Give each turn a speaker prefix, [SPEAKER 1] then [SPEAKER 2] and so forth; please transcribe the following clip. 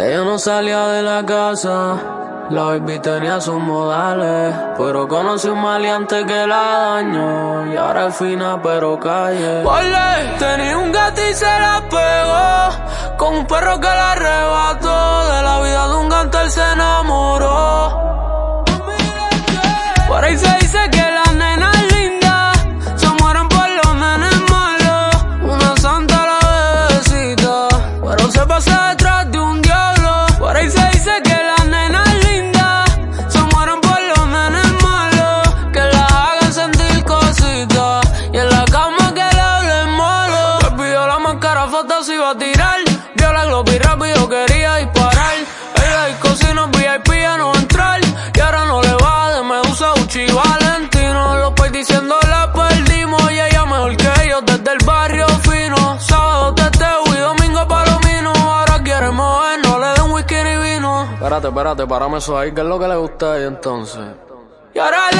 [SPEAKER 1] Ella no salía de la casa, la baby tenía sus modales, pero conocí un maleante que la dañó y ahora es fina pero calle.
[SPEAKER 2] Ole, tenía un gato y se la pegó, con un perro que la arrebató, de la vida iba a tirar, vio la globo y rápido quería disparar. Ella y cocina VIP ya no a entrar y ahora no le va de Medusa, Uchi y Valentino. Los pais diciendo la perdimos y ella mejor que ellos desde el barrio fino. Sábado teteo y domingo palomino. Ahora quiere mover, no le den whisky ni vino.
[SPEAKER 1] Espérate, espérate, parame eso ahí, ¿qué es lo que le gusta a ella entonces?
[SPEAKER 2] Y ahora